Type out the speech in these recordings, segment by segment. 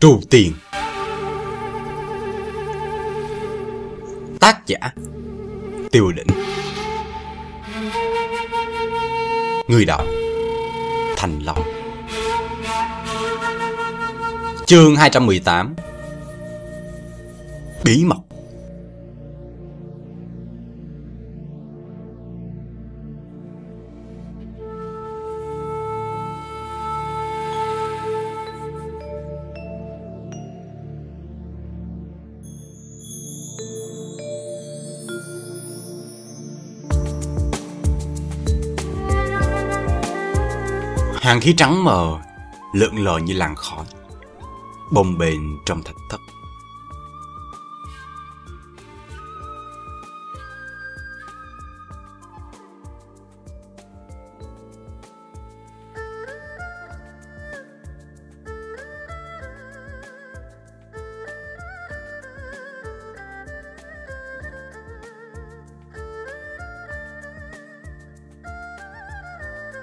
Trù tiền. Tác giả Tiêu đỉnh Người đọc Thành Long. Chương 218 Bí mật. Hàng khí trắng mờ, lượn lờ như làn khói, bồng bềnh trong thạch thất.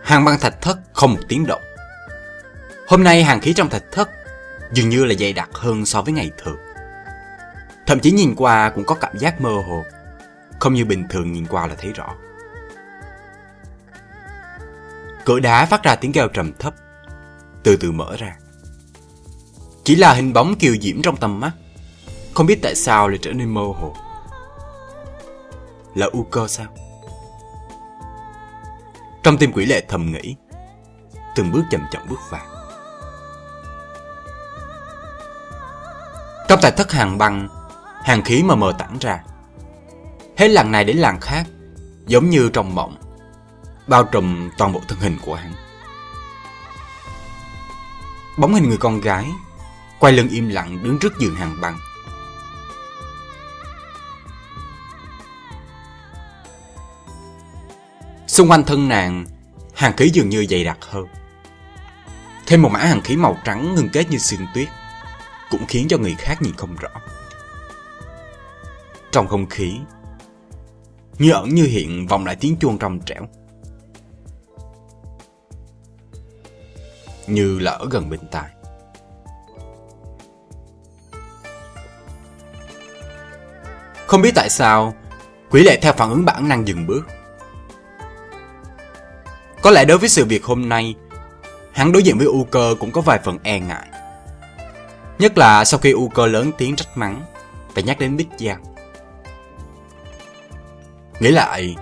Hàng băng thạch thất không một tiếng động. Hôm nay hàng khí trong thạch thất dường như là dày đặc hơn so với ngày thường. Thậm chí nhìn qua cũng có cảm giác mơ hồ, không như bình thường nhìn qua là thấy rõ. Cửa đá phát ra tiếng kêu trầm thấp, từ từ mở ra. Chỉ là hình bóng kiều diễm trong tầm mắt, không biết tại sao lại trở nên mơ hồ. Là U cơ sao? Trong tim quỷ lệ thầm nghĩ, Từng bước chậm chậm bước vào. Trong tài thất hàng băng, Hàng khí mờ mờ tản ra, Hết làng này đến làng khác, Giống như trong mộng, Bao trùm toàn bộ thân hình của hắn. Bóng hình người con gái Quay lưng im lặng đứng trước giường hàng băng. Xung quanh thân nàng, hàng khí dường như dày đặc hơn. Thêm một mã hàng khí màu trắng ngưng kết như sương tuyết, cũng khiến cho người khác nhìn không rõ. Trong không khí, như ẩn như hiện vòng lại tiếng chuông trong trẻo. Như là ở gần bên tai. Không biết tại sao, quỷ lệ theo phản ứng bản năng dừng bước. Có lẽ đối với sự việc hôm nay, hắn đối diện với U cơ cũng có vài phần e ngại. Nhất là sau khi U cơ lớn tiếng trách mắng và nhắc đến Bích Giang. Nghĩ lại,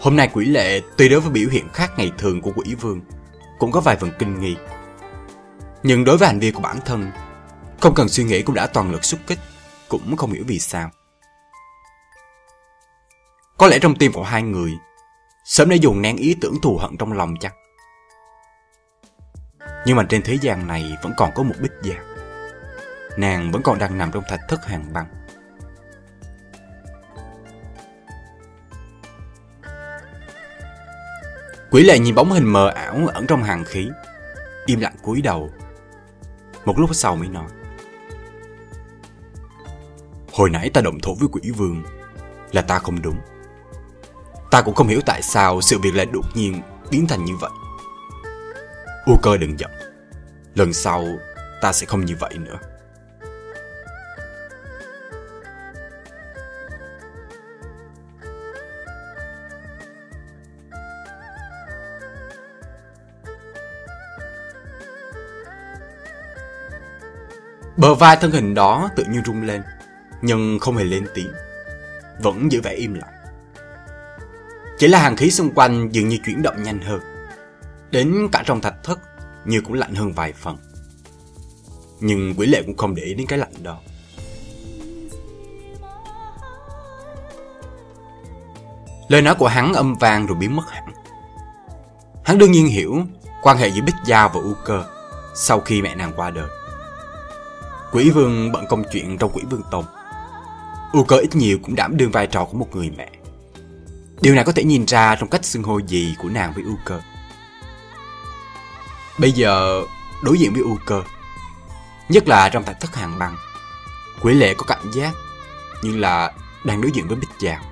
hôm nay quỷ lệ tuy đối với biểu hiện khác ngày thường của quỷ vương cũng có vài phần kinh nghi. Nhưng đối với hành vi của bản thân, không cần suy nghĩ cũng đã toàn lực xuất kích, cũng không hiểu vì sao. Có lẽ trong tim của hai người Sớm đã dùng nén ý tưởng thù hận trong lòng chắc Nhưng mà trên thế gian này vẫn còn có một bích giang Nàng vẫn còn đang nằm trong thạch thất hàng băng. Quỷ lệ nhìn bóng hình mờ ảo ẩn trong hàng khí. Im lặng cúi đầu. Một lúc sau mới nói. Hồi nãy ta động thủ với quỷ vương Là ta không đúng. Ta cũng không hiểu tại sao sự việc lại đột nhiên biến thành như vậy. U cơ đừng giận. Lần sau ta sẽ không như vậy nữa. Bờ vai thân hình đó tự nhiên rung lên, nhưng không hề lên tiếng, vẫn giữ vẻ im lặng. Chỉ là hàng khí xung quanh dường như chuyển động nhanh hơn. Đến cả trong thạch thất, như cũng lạnh hơn vài phần. Nhưng quỷ lệ cũng không để ý đến cái lạnh đó. Lời nói của hắn âm vang rồi biến mất hẳn. Hắn đương nhiên hiểu quan hệ giữa Bích gia và U Cơ sau khi mẹ nàng qua đời. Quỷ vương bận công chuyện trong quỷ vương tông. U Cơ ít nhiều cũng đảm đương vai trò của một người mẹ. Điều này có thể nhìn ra trong cách xưng hô gì của nàng với Uker. Bây giờ, đối diện với Uker, nhất là trong thạch thất hàng bằng, quỷ lệ có cảm giác như là đang đối diện với Bích chào.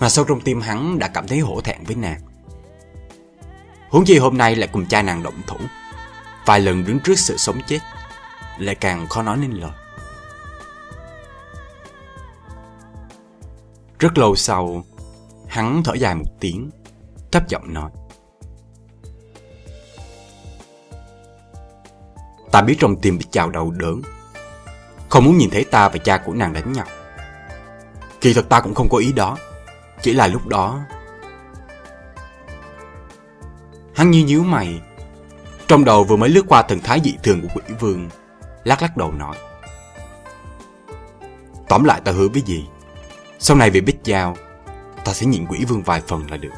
Mà sâu trong tim hắn đã cảm thấy hổ thẹn với nàng. Huống chi hôm nay lại cùng cha nàng động thủ, vài lần đứng trước sự sống chết. lại càng khó nói nên lời. Rất lâu sau, hắn thở dài một tiếng, thấp giọng nói. Ta biết trong tim bị chào đầu đớn, không muốn nhìn thấy ta và cha của nàng đánh nhau. Kỳ thật ta cũng không có ý đó, chỉ là lúc đó... Hắn như nhíu mày, trong đầu vừa mới lướt qua thần thái dị thường của quỷ vương, lắc lắc đầu nói. Tóm lại ta hứa với gì, sau này về Bích Giao, ta sẽ nhịn quỷ vương vài phần là được.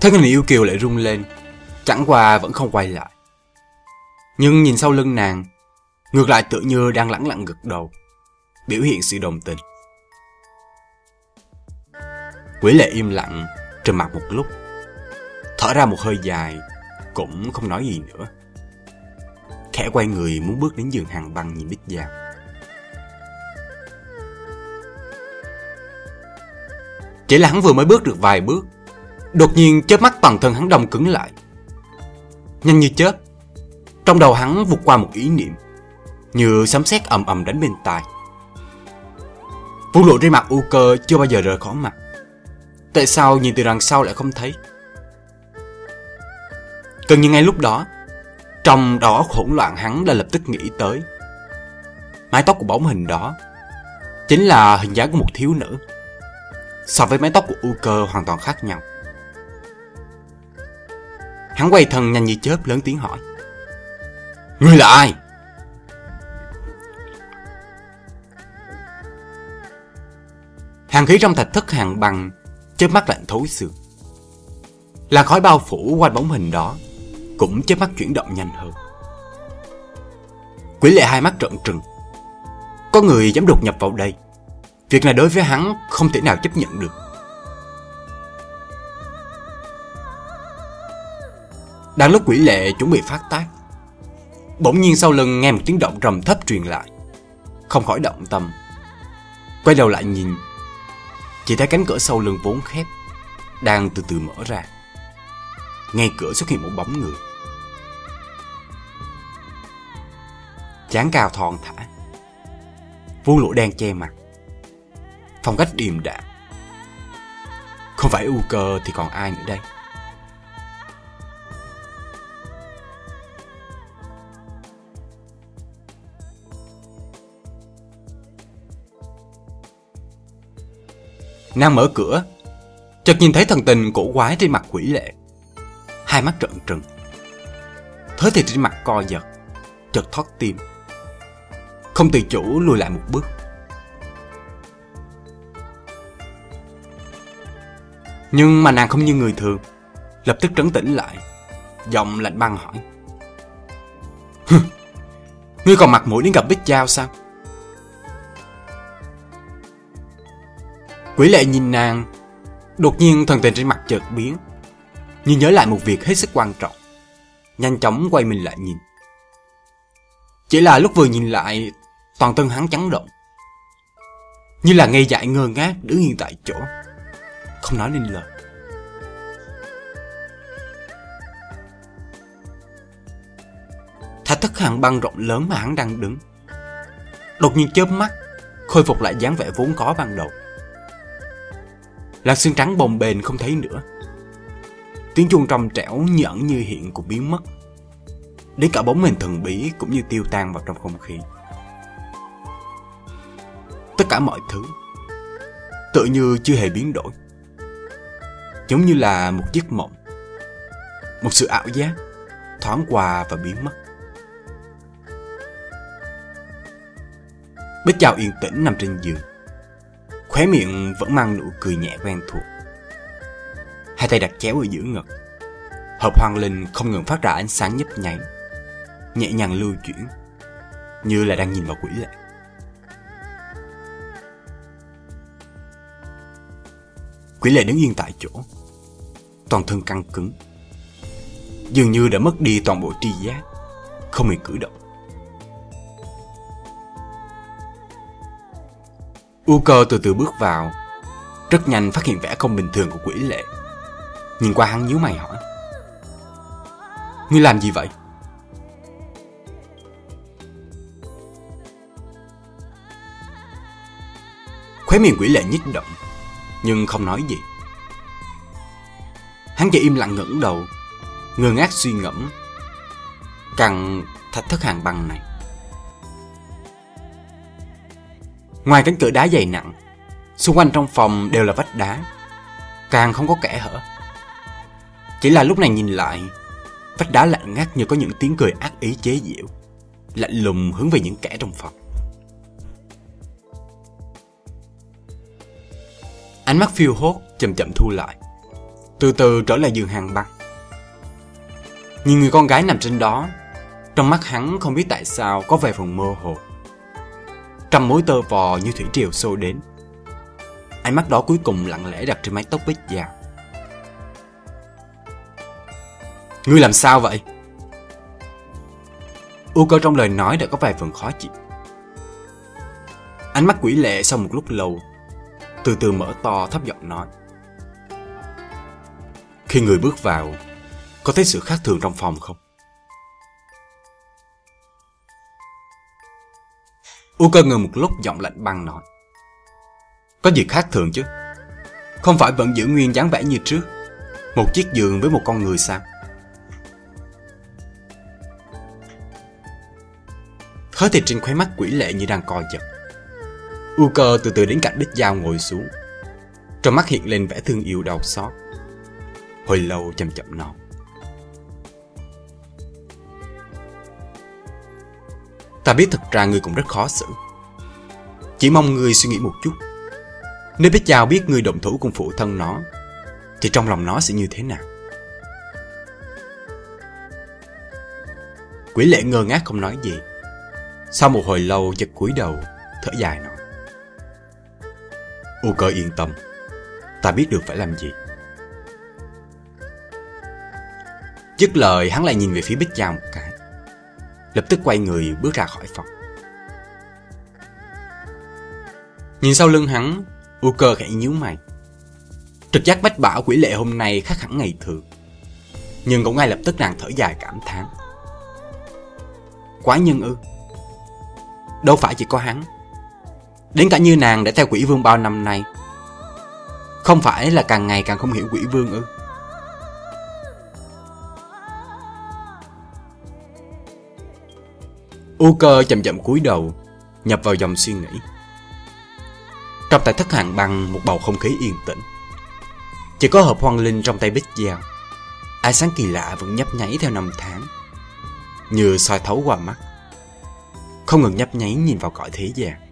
Thân hình yêu kiều lại rung lên, chẳng qua vẫn không quay lại. Nhưng nhìn sau lưng nàng, ngược lại tự như đang lẳng lặng gật đầu, biểu hiện sự đồng tình. Quỷ lệ im lặng, trầm mặt một lúc, thở ra một hơi dài, cũng không nói gì nữa khẽ quay người muốn bước đến giường hàng băng nhìn Bích Giao. Chỉ là hắn vừa mới bước được vài bước, đột nhiên chớp mắt toàn thân hắn đông cứng lại. Nhanh như chớp, trong đầu hắn vụt qua một ý niệm, như sấm sét ầm ầm đánh bên tai. Vũ lộ trên mặt u cơ chưa bao giờ rời khỏi mặt. Tại sao nhìn từ đằng sau lại không thấy? Gần như ngay lúc đó, trong đó hỗn loạn hắn đã lập tức nghĩ tới. Mái tóc của bóng hình đó chính là hình dáng của một thiếu nữ. So với mái tóc của U cơ hoàn toàn khác nhau. Hắn quay thân nhanh như chớp lớn tiếng hỏi. Ngươi là ai? Hàng khí trong thạch thất hàng bằng, chớp mắt lạnh thấu xương. Là khói bao phủ quanh bóng hình đó cũng chớp mắt chuyển động nhanh hơn. Quỷ lệ hai mắt trợn trừng. Có người dám đột nhập vào đây. Việc này đối với hắn không thể nào chấp nhận được. Đang lúc quỷ lệ chuẩn bị phát tác, bỗng nhiên sau lưng nghe một tiếng động trầm thấp truyền lại. Không khỏi động tâm. Quay đầu lại nhìn, chỉ thấy cánh cửa sau lưng vốn khép, đang từ từ mở ra. Ngay cửa xuất hiện một bóng người. Chán cao thon thả. Vuông lỗ đen che mặt. Phong cách điềm đạm. Không phải u cơ thì còn ai nữa đây? Nam mở cửa, Chợt nhìn thấy thần tình cổ quái trên mặt quỷ lệ. Hai mắt trợn trừng. Thế thì trên mặt co giật, Chợt thoát tim không tự chủ lùi lại một bước. Nhưng mà nàng không như người thường, lập tức trấn tĩnh lại, giọng lạnh băng hỏi. Ngươi còn mặt mũi đến gặp Bích Giao sao? Quỷ lệ nhìn nàng, đột nhiên thần tình trên mặt chợt biến, như nhớ lại một việc hết sức quan trọng. Nhanh chóng quay mình lại nhìn. Chỉ là lúc vừa nhìn lại, toàn thân hắn chấn động. Như là ngây dại ngơ ngác đứng yên tại chỗ, không nói nên lời. Thách thức hàng băng rộng lớn mà hắn đang đứng. Đột nhiên chớp mắt, khôi phục lại dáng vẻ vốn có ban đầu. Làn xương trắng bồng bềnh không thấy nữa. Tiếng chuông trong trẻo nhẫn như hiện cũng biến mất. Đến cả bóng hình thần bí cũng như tiêu tan vào trong không khí tất cả mọi thứ. Tự như chưa hề biến đổi. Giống như là một giấc mộng. Một sự ảo giác, thoáng qua và biến mất. Bích chào yên tĩnh nằm trên giường. Khóe miệng vẫn mang nụ cười nhẹ quen thuộc. Hai tay đặt chéo ở giữa ngực. Hộp hoàng linh không ngừng phát ra ánh sáng nhấp nháy. Nhẹ nhàng lưu chuyển, như là đang nhìn vào quỷ lệ Quỷ lệ đứng yên tại chỗ. Toàn thân căng cứng. Dường như đã mất đi toàn bộ tri giác. Không hề cử động. U cơ từ từ bước vào. Rất nhanh phát hiện vẻ không bình thường của quỷ lệ. Nhìn qua hắn nhíu mày hỏi. Ngươi làm gì vậy? Khóe miệng quỷ lệ nhích động. Nhưng không nói gì. Hắn chỉ im lặng ngẩng đầu, Ngơ ngác suy ngẫm, Càng thách thức hàng băng này. Ngoài cánh cửa đá dày nặng, Xung quanh trong phòng đều là vách đá, Càng không có kẻ hở. Chỉ là lúc này nhìn lại, Vách đá lạnh ngắt như có những tiếng cười ác ý chế giễu, Lạnh lùng hướng về những kẻ trong phòng. Ánh mắt phiêu hốt chậm chậm thu lại. Từ từ trở lại giường hàng băng Nhìn người con gái nằm trên đó, Trong mắt hắn không biết tại sao có vài phần mơ hồ. Trăm mối tơ vò như thủy triều xô đến. Ánh mắt đó cuối cùng lặng lẽ đặt trên mái tóc bích già Ngươi làm sao vậy? U cơ trong lời nói đã có vài phần khó chịu. Ánh mắt quỷ lệ sau một lúc lâu từ từ mở to thấp giọng nói. Khi người bước vào, Có thấy sự khác thường trong phòng không? U cơ ngừng một lúc giọng lạnh băng nói. Có gì khác thường chứ? Không phải vẫn giữ nguyên dáng vẻ như trước, Một chiếc giường với một con người sao? Khớ thịt trên khóe mắt quỷ lệ như đang co giật. U cơ từ từ đến cạnh đích dao ngồi xuống. Trong mắt hiện lên vẻ thương yêu đau xót. Hồi lâu chậm chậm nói. Ta biết thật ra ngươi cũng rất khó xử. Chỉ mong ngươi suy nghĩ một chút. Nếu biết Giao biết ngươi động thủ cùng phụ thân nó, Thì trong lòng nó sẽ như thế nào? Quỷ lệ ngơ ngác không nói gì. Sau một hồi lâu giật cúi đầu, Thở dài nói. U cơ yên tâm Ta biết được phải làm gì Dứt lời hắn lại nhìn về phía Bích Giao một cái lập tức quay người bước ra khỏi phòng. Nhìn sau lưng hắn, U cơ khẽ nhíu mày. Trực giác bách bảo quỷ lệ hôm nay khác hẳn ngày thường. Nhưng cũng ngay lập tức nàng thở dài cảm thán. Quá nhân ư. Đâu phải chỉ có hắn. Đến cả như nàng đã theo quỷ vương bao năm nay. Không phải là càng ngày càng không hiểu quỷ vương ư. U cơ chậm chậm cúi đầu, nhập vào dòng suy nghĩ. Trong tại thất hạng bằng một bầu không khí yên tĩnh. Chỉ có hộp hoang linh trong tay bích dao. Ai sáng kỳ lạ vẫn nhấp nháy theo năm tháng. Như soi thấu qua mắt. Không ngừng nhấp nháy nhìn vào cõi thế gian.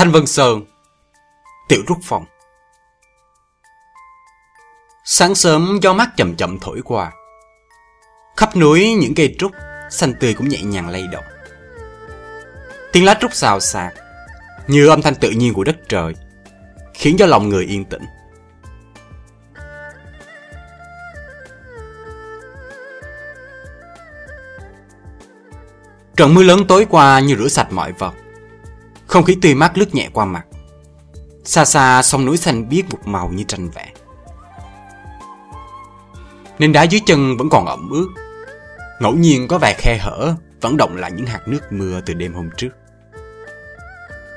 Thanh Vân Sơn, Tiểu Trúc Phòng Sáng sớm, gió mát chậm chậm thổi qua. Khắp núi, những cây trúc Xanh tươi cũng nhẹ nhàng lay động. Tiếng lá trúc xào xạc Như âm thanh tự nhiên của đất trời, Khiến cho lòng người yên tĩnh. Trận mưa lớn tối qua như rửa sạch mọi vật không khí tươi mát lướt nhẹ qua mặt. Xa xa sông núi xanh biếc một màu như tranh vẽ. Nên đá dưới chân vẫn còn ẩm ướt. Ngẫu nhiên có vài khe hở, Vẫn động lại những hạt nước mưa từ đêm hôm trước.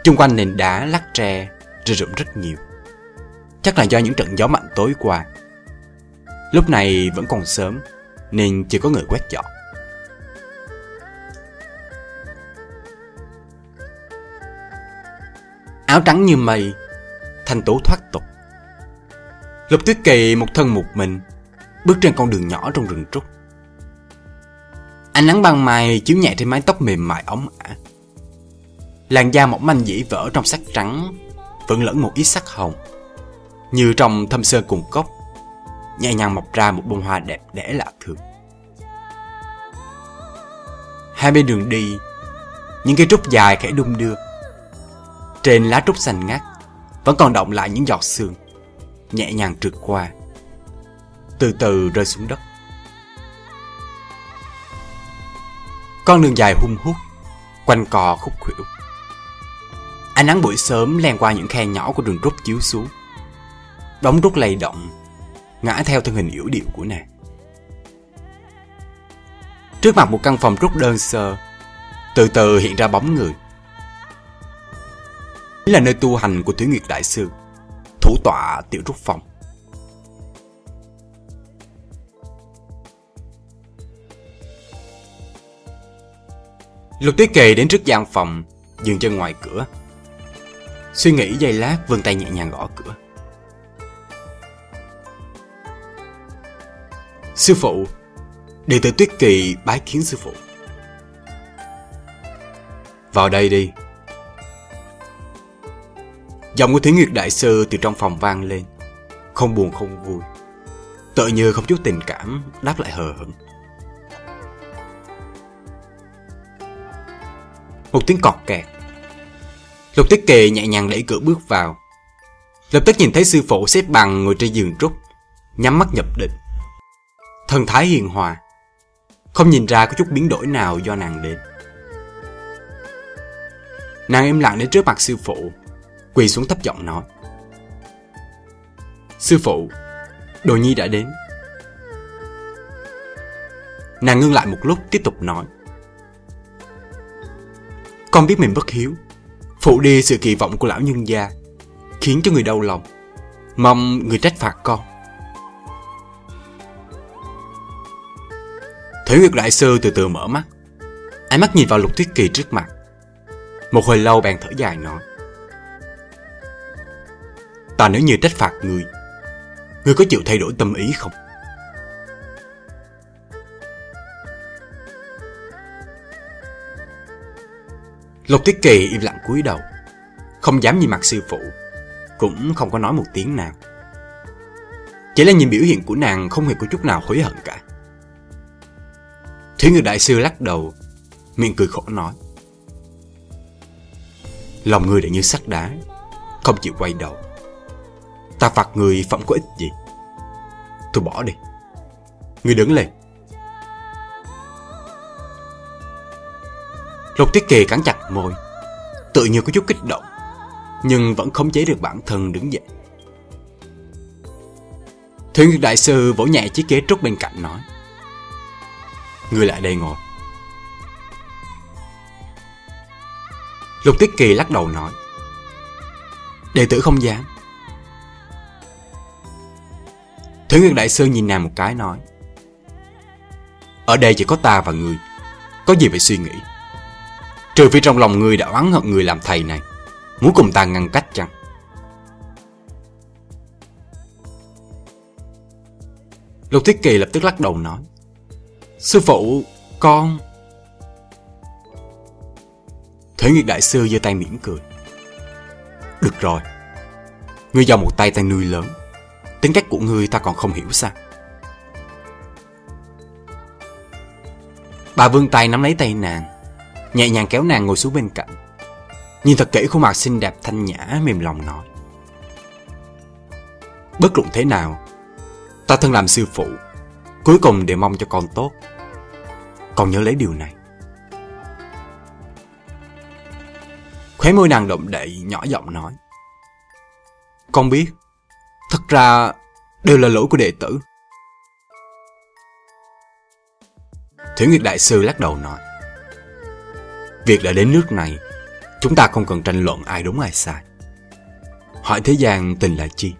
Trung quanh nền đá lắc tre, Rơi rụng rất nhiều. Chắc là do những trận gió mạnh tối qua. Lúc này vẫn còn sớm, Nên chưa có người quét dọn. Áo trắng như mây, thanh tố thoát tục. Lục tuyết kỳ một thân một mình, bước trên con đường nhỏ trong rừng trúc. Ánh nắng ban mai chiếu nhẹ trên mái tóc mềm mại ống ả. Làn da mỏng manh dĩ vỡ trong sắc trắng, vẫn lẫn một ít sắc hồng. Như trong thâm sơ cùng cốc, nhẹ nhàng mọc ra một bông hoa đẹp đẽ lạ thường. Hai bên đường đi, những cây trúc dài khẽ đung đưa. Trên lá trúc xanh ngắt, vẫn còn động lại những giọt sương, nhẹ nhàng trượt qua, từ từ rơi xuống đất. Con đường dài hung hút, quanh cò khúc khuỷu. Ánh nắng buổi sớm len qua những khe nhỏ của đường rút chiếu xuống. Đống rút lay động, ngã theo thân hình yếu điệu của nàng. Trước mặt một căn phòng rút đơn sơ, từ từ hiện ra bóng người. Là nơi tu hành của Thủy Nguyệt Đại Sư, thủ tọa tiểu trúc phòng. Lục Tuyết Kỳ đến trước gian phòng, dừng chân ngoài cửa. Suy nghĩ giây lát vươn tay nhẹ nhàng gõ cửa. Sư phụ, đệ tử Tuyết Kỳ bái kiến sư phụ. Vào đây đi. Giọng của Thủy Nguyệt Đại Sư từ trong phòng vang lên, không buồn không vui. Tự như không chút tình cảm, đáp lại hờ hững. Một tiếng cọt kẹt. Lục tiết Kỳ nhẹ nhàng đẩy cửa bước vào. Lập tức nhìn thấy sư phụ xếp bằng ngồi trên giường trúc, nhắm mắt nhập định. Thần thái hiền hòa, không nhìn ra có chút biến đổi nào do nàng đến. Nàng im lặng đến trước mặt sư phụ, quỳ xuống thấp giọng nói. Sư phụ, đồ nhi đã đến. Nàng ngưng lại một lúc tiếp tục nói. Con biết mình bất hiếu, phụ đi sự kỳ vọng của lão nhân gia, khiến cho người đau lòng. Mong người trách phạt con. Thủy Nguyệt Đại Sư từ từ mở mắt, ánh mắt nhìn vào Lục Tuyết Kỳ trước mặt. Một hồi lâu bèn thở dài nói. Ta nếu như trách phạt người, người có chịu thay đổi tâm ý không? Lục tiết Kỳ im lặng cúi đầu, không dám nhìn mặt sư phụ, cũng không có nói một tiếng nào. Chỉ là nhìn biểu hiện của nàng không hề có chút nào hối hận cả. Thủy Ngự Đại Sư lắc đầu, miệng cười khổ nói. Lòng người đã như sắt đá, không chịu quay đầu. Ta phạt người phẩm có ích gì? Thôi bỏ đi. Người đứng lên. Lục Tiết Kỳ cắn chặt môi, tự như có chút kích động, nhưng vẫn khống chế được bản thân đứng dậy. Thuyền Nguyệt Đại Sư vỗ nhẹ chiếc ghế trúc bên cạnh nói. Người lại đây ngồi. Lục Tiết Kỳ lắc đầu nói. Đệ tử không dám. Thủy Nguyên Đại Sư nhìn nàng một cái nói. Ở đây chỉ có ta và người, có gì phải suy nghĩ. Trừ phi trong lòng người đã oán hận người làm thầy này Muốn cùng ta ngăn cách chăng Lục Thiết Kỳ lập tức lắc đầu nói Sư phụ, con Thủy Nguyệt Đại Sư giơ tay mỉm cười Được rồi Ngươi do một tay tay nuôi lớn Tính cách của ngươi ta còn không hiểu sao Bà vươn tay nắm lấy tay nàng nhẹ nhàng kéo nàng ngồi xuống bên cạnh. Nhìn thật kỹ khuôn mặt xinh đẹp thanh nhã mềm lòng nói. Bất luận thế nào, ta thân làm sư phụ, cuối cùng đều mong cho con tốt. Con nhớ lấy điều này. Khóe môi nàng động đậy nhỏ giọng nói. Con biết, thật ra đều là lỗi của đệ tử. Thủy Nguyệt Đại Sư lắc đầu nói. Việc đã đến nước này, chúng ta không cần tranh luận ai đúng ai sai. Hỏi thế gian tình là chi?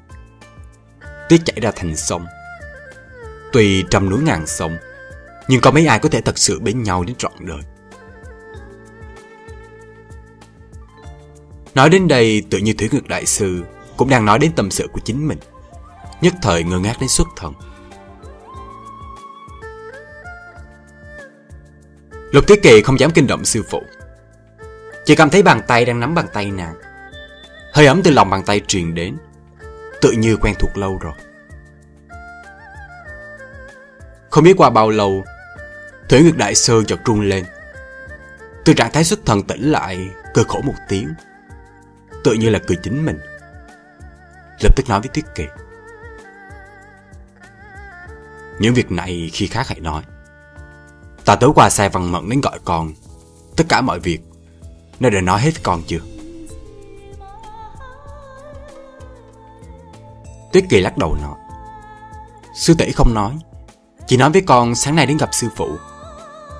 Tiết chảy ra thành sông. Tuy trăm núi ngàn sông, nhưng có mấy ai có thể thật sự bên nhau đến trọn đời. Nói đến đây tự như Thủy Nguyệt Đại Sư cũng đang nói đến tâm sự của chính mình. Nhất thời ngơ ngác đến xuất thần. Lục thế Kỳ không dám kinh động sư phụ. Chỉ cảm thấy bàn tay đang nắm bàn tay nàng. Hơi ấm từ lòng bàn tay truyền đến. Tự như quen thuộc lâu rồi. Không biết qua bao lâu, Thủy Ngược Đại sơ chợt trung lên. Từ trạng thái xuất thần tỉnh lại, cười khổ một tiếng. Tự như là cười chính mình. Lập tức nói với Tuyết Kỳ. Những việc này khi khác hãy nói. Ta tối qua sai văn mẫn đến gọi con. Tất cả mọi việc, nó đã nói hết với con chưa? Tuyết Kỳ lắc đầu nói. Sư tỷ không nói. Chỉ nói với con sáng nay đến gặp sư phụ.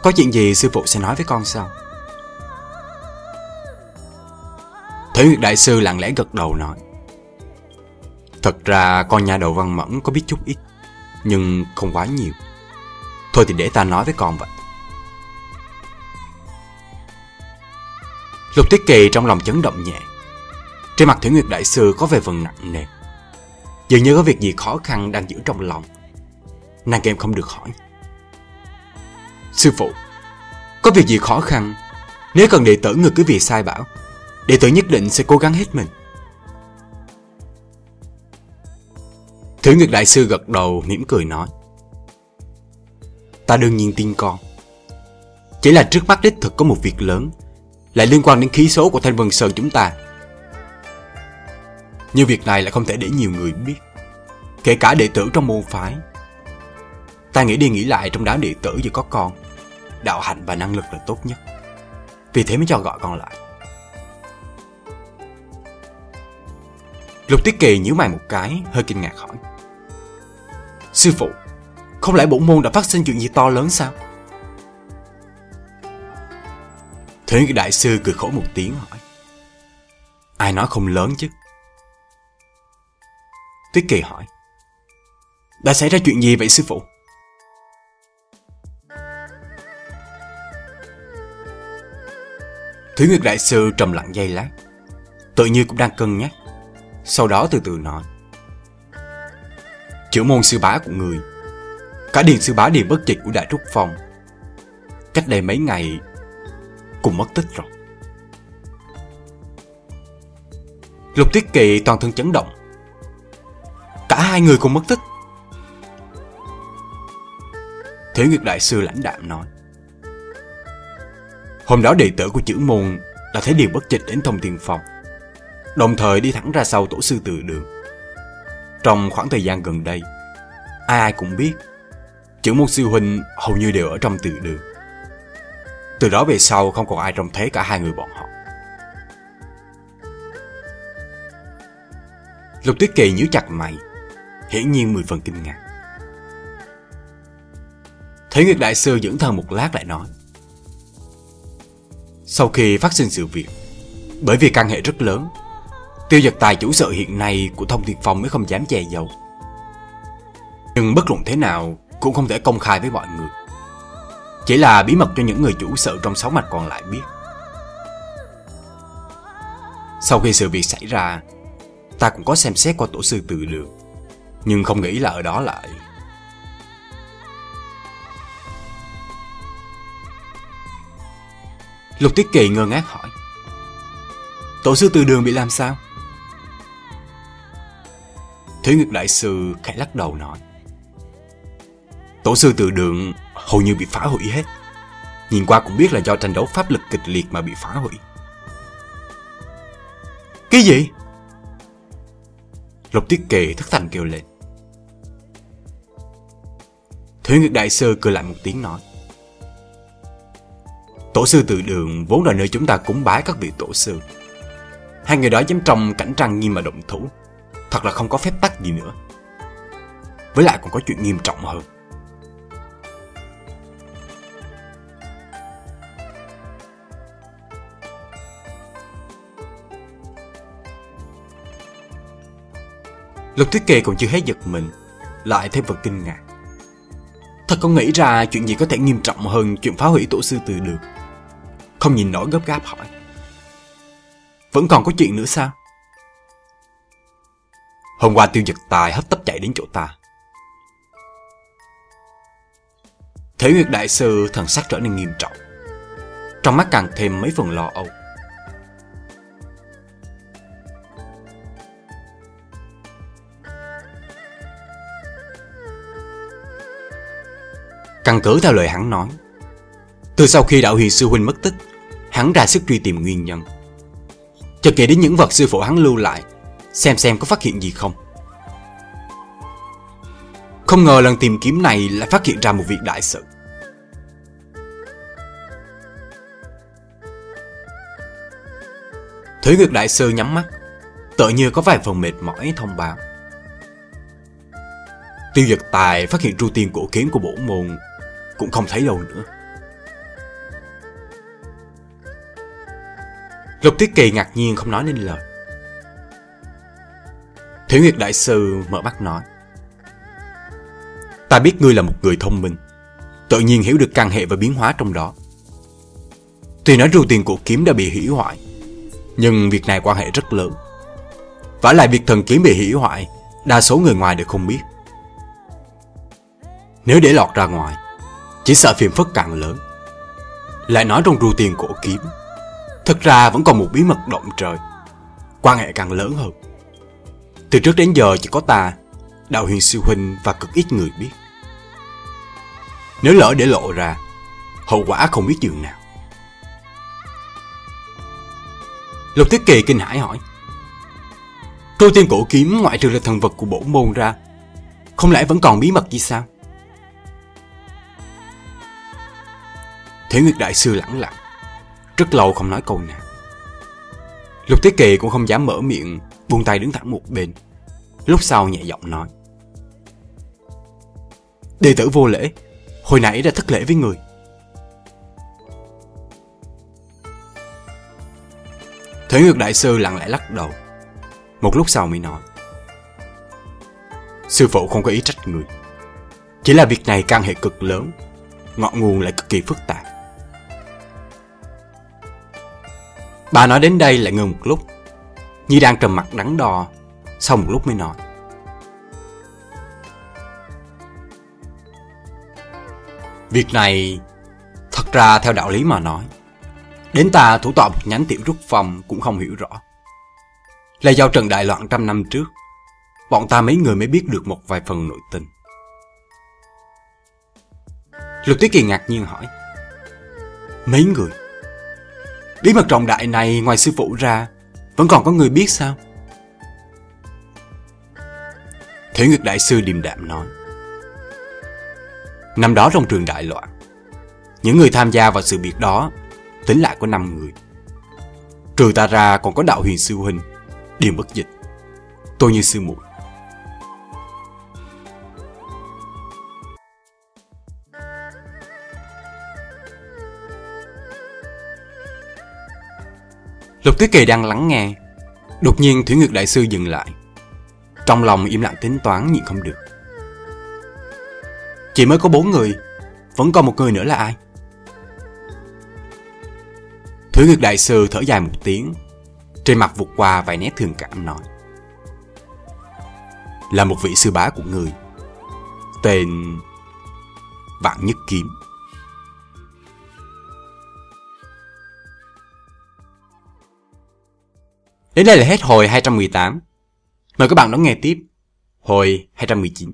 Có chuyện gì sư phụ sẽ nói với con sao? Thủy Nguyệt Đại Sư lặng lẽ gật đầu nói. Thật ra con nhà đầu văn mẫn có biết chút ít, nhưng không quá nhiều. Thôi thì để ta nói với con vậy. Lục Tiết Kỳ trong lòng chấn động nhẹ. Trên mặt Thủy Nguyệt Đại Sư có vẻ vần nặng nề. Dường như có việc gì khó khăn đang giữ trong lòng. Nàng kèm không được hỏi. Sư phụ, có việc gì khó khăn, nếu cần đệ tử người cứ việc sai bảo, đệ tử nhất định sẽ cố gắng hết mình. Thiếu Nguyệt Đại Sư gật đầu mỉm cười nói. Ta đương nhiên tin con. Chỉ là trước mắt đích thực có một việc lớn, lại liên quan đến khí số của Thanh Vân Sơn chúng ta. Nhưng việc này lại không thể để nhiều người biết, kể cả đệ tử trong môn phái. Ta nghĩ đi nghĩ lại trong đám đệ tử chỉ có con, đạo hạnh và năng lực là tốt nhất. Vì thế mới cho gọi con lại. Lục Tiết Kỳ nhíu mày một cái, hơi kinh ngạc hỏi. Sư phụ, không lẽ bổn môn đã phát sinh chuyện gì to lớn sao? Thế đại sư cười khổ một tiếng hỏi. Ai nói không lớn chứ? Tuyết Kỳ hỏi. Đã xảy ra chuyện gì vậy sư phụ? Thủy Nguyệt Đại Sư trầm lặng giây lát Tự như cũng đang cân nhắc Sau đó từ từ nói Chữ môn sư bá của người. Cả điền sư bá điền bất dịch của Đại Trúc Phong. Cách đây mấy ngày, cũng mất tích rồi. Lục Tiết Kỳ toàn thân chấn động. Cả hai người cùng mất tích. Thế Nguyệt Đại Sư lãnh đạm nói, Hôm đó đệ tử của chữ môn là thấy điền bất dịch đến thông tiền phòng, Đồng thời đi thẳng ra sau tổ sư từ đường. Trong khoảng thời gian gần đây Ai ai cũng biết Chữ môn siêu huynh hầu như đều ở trong từ đường. Từ đó về sau không còn ai trông thấy cả hai người bọn họ. Lục Tuyết Kỳ nhíu chặt mày Hiển nhiên mười phần kinh ngạc. Thế Nguyệt Đại Sư dưỡng thần một lát lại nói sau khi phát sinh sự việc, bởi vì căn hệ rất lớn, tiêu giật tài chủ sợ hiện nay của Thông Thiên Phong mới không dám che giấu. Nhưng bất luận thế nào cũng không thể công khai với mọi người. Chỉ là bí mật cho những người chủ sợ trong sáu mạch còn lại biết. Sau khi sự việc xảy ra, ta cũng có xem xét qua tổ sư từ đường. Nhưng không nghĩ là ở đó lại Lục Tiết Kỳ ngơ ngác hỏi. Tổ sư từ đường bị làm sao? Thế Nguyệt Đại Sư khẽ lắc đầu nói. Tổ sư từ đường hầu như bị phá hủy hết. Nhìn qua cũng biết là do tranh đấu pháp lực kịch liệt mà bị phá hủy. Cái gì? Lục Tiết Kỳ thất thành kêu lên. Thế Nguyệt Đại Sư cười lại một tiếng nói. Tổ sư từ đường vốn là nơi chúng ta cúng bái các vị tổ sư. Hai người đó dám trong cảnh trang nghiêm mà động thủ. Thật là không có phép tắc gì nữa. Với lại còn có chuyện nghiêm trọng hơn. Lục Thiết Kỳ còn chưa hết giật mình, lại thêm vật kinh ngạc. Thật không nghĩ ra chuyện gì có thể nghiêm trọng hơn chuyện phá hủy tổ sư từ được? Không nhìn nổi gấp gáp hỏi Vẫn còn có chuyện nữa sao? Hôm qua tiêu giật tài hấp tấp chạy đến chỗ ta. Thế Nguyệt Đại Sư thần sắc trở nên nghiêm trọng. Trong mắt càng thêm mấy phần lo âu. Căn cứ theo lời hắn nói, từ sau khi đạo huyền sư huynh mất tích, hắn ra sức truy tìm nguyên nhân. Chợt kể đến những vật sư phụ hắn lưu lại, xem xem có phát hiện gì không. Không ngờ lần tìm kiếm này lại phát hiện ra một việc đại sự. Thủy Nguyệt Đại Sư nhắm mắt, tự như có vài phần mệt mỏi thông báo. Tiêu nhật Tài phát hiện tru tiên cổ kiếm của bổ môn cũng không thấy đâu nữa. Lục Tiết Kỳ ngạc nhiên không nói nên lời. Thủy Nguyệt Đại Sư mở mắt nói. Ta biết ngươi là một người thông minh, tự nhiên hiểu được căn hệ và biến hóa trong đó. Tuy nói rưu tiền của kiếm đã bị hủy hoại, nhưng việc này quan hệ rất lớn. Và lại việc thần kiếm bị hủy hoại, đa số người ngoài đều không biết. Nếu để lọt ra ngoài, chỉ sợ phiền phức càng lớn. Lại nói trong rưu tiền cổ kiếm, thực ra vẫn còn một bí mật động trời, quan hệ càng lớn hơn. Từ trước đến giờ chỉ có ta, đạo huyền sư huynh và cực ít người biết. Nếu lỡ để lộ ra, hậu quả không biết dường nào. Lục Thiết Kỳ kinh hãi hỏi. Trôi tiên cổ kiếm ngoại trừ là thần vật của bổ môn ra, không lẽ vẫn còn bí mật gì sao? Thế Nguyệt Đại Sư lẳng lặng, rất lâu không nói câu nào. Lục Thiết Kỳ cũng không dám mở miệng, buông tay đứng thẳng một bên. Lúc sau nhẹ giọng nói. Đệ tử vô lễ, hồi nãy đã thất lễ với người. Thế Ngược Đại Sư lặng lẽ lắc đầu. Một lúc sau mới nói. Sư phụ không có ý trách người. Chỉ là việc này can hệ cực lớn, ngọn nguồn lại cực kỳ phức tạp. Bà nói đến đây lại ngừng một lúc, như đang trầm mặt đắn đo, sau một lúc mới nói. Việc này, thật ra theo đạo lý mà nói, đến ta thủ tọa một nhánh tiểu rút phòng cũng không hiểu rõ. Là do trận đại loạn trăm năm trước, bọn ta mấy người mới biết được một vài phần nội tình. Lục Tuyết Kỳ ngạc nhiên hỏi, Mấy người? Bí mật trọng đại này ngoài sư phụ ra, vẫn còn có người biết sao? Thế Nguyệt Đại Sư điềm đạm nói, Năm đó trong trường đại loạn, những người tham gia vào sự việc đó tính lại có 5 người. Trừ ta ra còn có đạo huyền sư huynh, điềm bất dịch, tôi như sư muội. Lục Tuyết Kỳ đang lắng nghe, đột nhiên Thủy Nguyệt Đại Sư dừng lại. Trong lòng im lặng tính toán nhịn không được. Chỉ mới có bốn người Vẫn còn một người nữa là ai Thủy Nguyệt Đại Sư thở dài một tiếng Trên mặt vụt qua vài nét thường cảm nói Là một vị sư bá của người Tên Vạn Nhất Kiếm Đến đây là hết hồi 218 Mời các bạn đón nghe tiếp Hồi 219